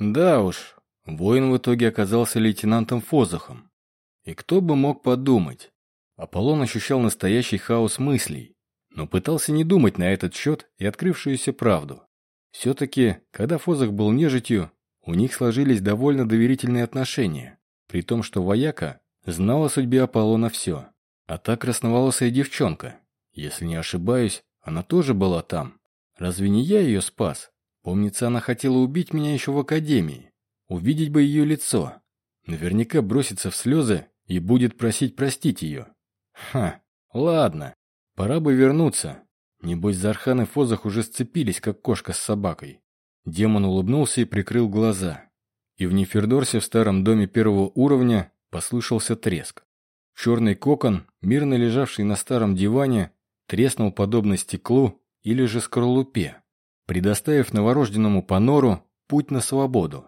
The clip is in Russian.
Да уж, воин в итоге оказался лейтенантом Фозахом. И кто бы мог подумать? Аполлон ощущал настоящий хаос мыслей, но пытался не думать на этот счет и открывшуюся правду. Все-таки, когда Фозах был нежитью, у них сложились довольно доверительные отношения, при том, что вояка знал о судьбе Аполлона все. А та красноволосая девчонка, если не ошибаюсь, она тоже была там. Разве не я ее спас? Помнится, она хотела убить меня еще в академии. Увидеть бы ее лицо. Наверняка бросится в слезы и будет просить простить ее. Ха, ладно, пора бы вернуться. Небось, Зархан и Фозах уже сцепились, как кошка с собакой. Демон улыбнулся и прикрыл глаза. И в Нефердорсе в старом доме первого уровня послышался треск. Черный кокон, мирно лежавший на старом диване, треснул подобно стеклу или же скорлупе, предоставив новорожденному Панору путь на свободу.